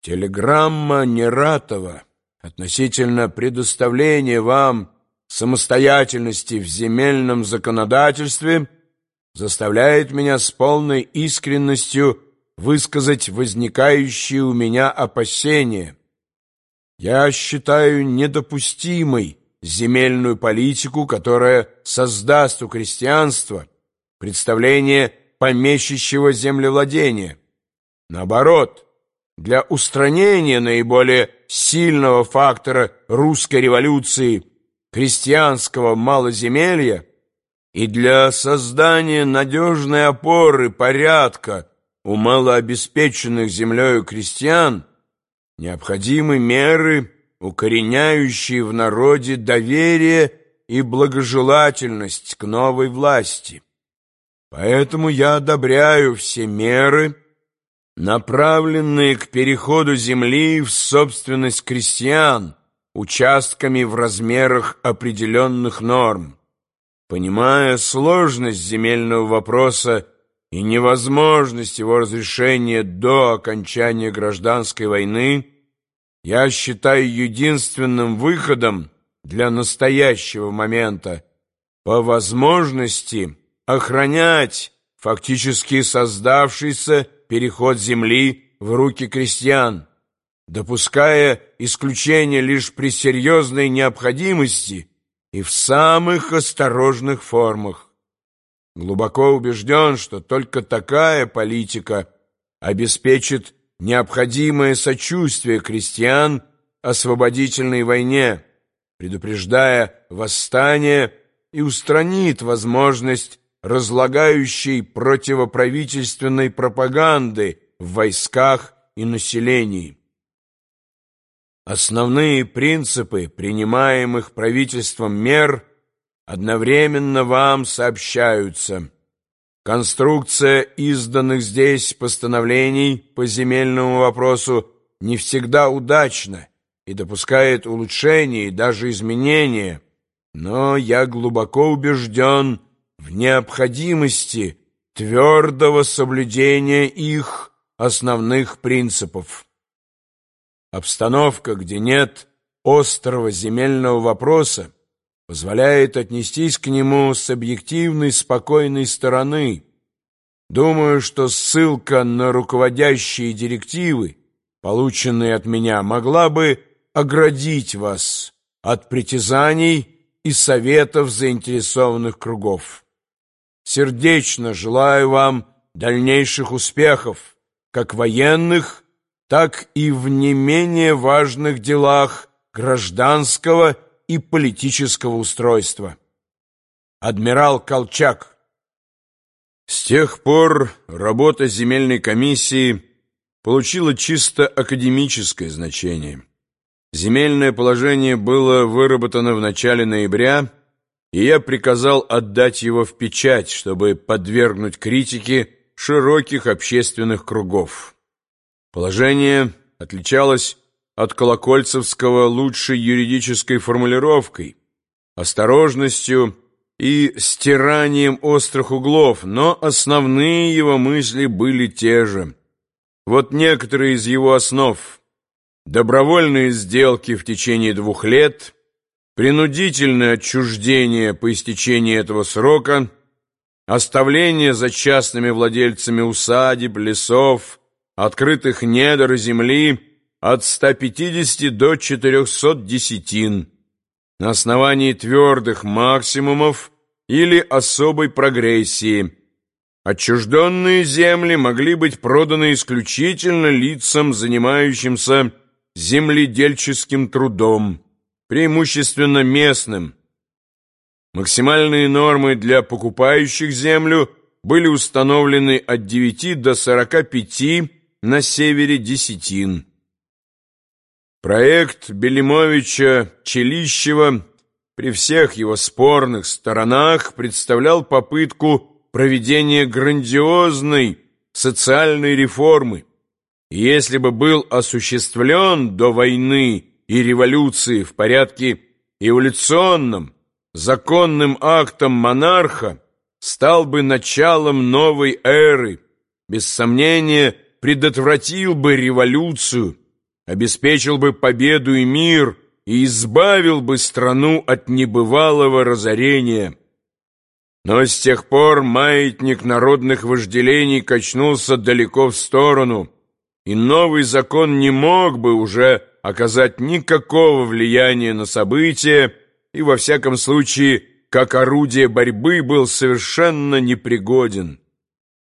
Телеграмма Нератова относительно предоставления вам самостоятельности в земельном законодательстве заставляет меня с полной искренностью высказать возникающие у меня опасения. Я считаю недопустимой земельную политику, которая создаст у крестьянства представление помещичьего землевладения. Наоборот, для устранения наиболее сильного фактора русской революции крестьянского малоземелья и для создания надежной опоры порядка у малообеспеченных землею крестьян необходимы меры, укореняющие в народе доверие и благожелательность к новой власти. Поэтому я одобряю все меры, направленные к переходу земли в собственность крестьян участками в размерах определенных норм. Понимая сложность земельного вопроса и невозможность его разрешения до окончания гражданской войны, я считаю единственным выходом для настоящего момента по возможности охранять фактически создавшийся переход земли в руки крестьян, допуская исключение лишь при серьезной необходимости и в самых осторожных формах. Глубоко убежден, что только такая политика обеспечит необходимое сочувствие крестьян освободительной войне, предупреждая восстание и устранит возможность разлагающей противоправительственной пропаганды в войсках и населении. Основные принципы принимаемых правительством мер одновременно вам сообщаются. Конструкция изданных здесь постановлений по земельному вопросу не всегда удачна и допускает улучшения и даже изменения, но я глубоко убежден, в необходимости твердого соблюдения их основных принципов. Обстановка, где нет острого земельного вопроса, позволяет отнестись к нему с объективной спокойной стороны. Думаю, что ссылка на руководящие директивы, полученные от меня, могла бы оградить вас от притязаний и советов заинтересованных кругов. Сердечно желаю вам дальнейших успехов, как военных, так и в не менее важных делах гражданского и политического устройства. Адмирал Колчак С тех пор работа земельной комиссии получила чисто академическое значение. Земельное положение было выработано в начале ноября и я приказал отдать его в печать, чтобы подвергнуть критике широких общественных кругов. Положение отличалось от колокольцевского лучшей юридической формулировкой, осторожностью и стиранием острых углов, но основные его мысли были те же. Вот некоторые из его основ. Добровольные сделки в течение двух лет – принудительное отчуждение по истечении этого срока, оставление за частными владельцами усадеб, лесов, открытых недр земли от 150 до 400 десятин на основании твердых максимумов или особой прогрессии. Отчужденные земли могли быть проданы исключительно лицам, занимающимся земледельческим трудом преимущественно местным. Максимальные нормы для покупающих землю были установлены от 9 до 45 на севере десятин. Проект Белимовича-Челищева при всех его спорных сторонах представлял попытку проведения грандиозной социальной реформы. И если бы был осуществлен до войны и революции в порядке эволюционном, законным актом монарха стал бы началом новой эры, без сомнения предотвратил бы революцию обеспечил бы победу и мир и избавил бы страну от небывалого разорения. Но с тех пор маятник народных вожделений качнулся далеко в сторону, и новый закон не мог бы уже оказать никакого влияния на события, и во всяком случае, как орудие борьбы был совершенно непригоден.